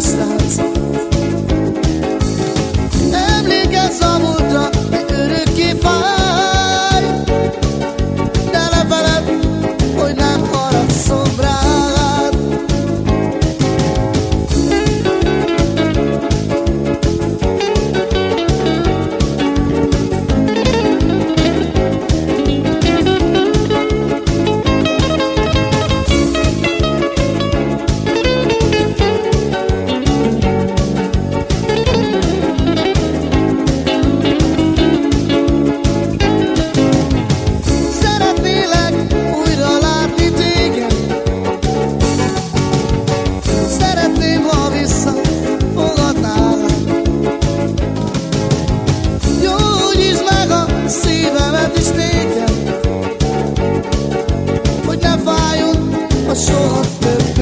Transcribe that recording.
stars. I saw the.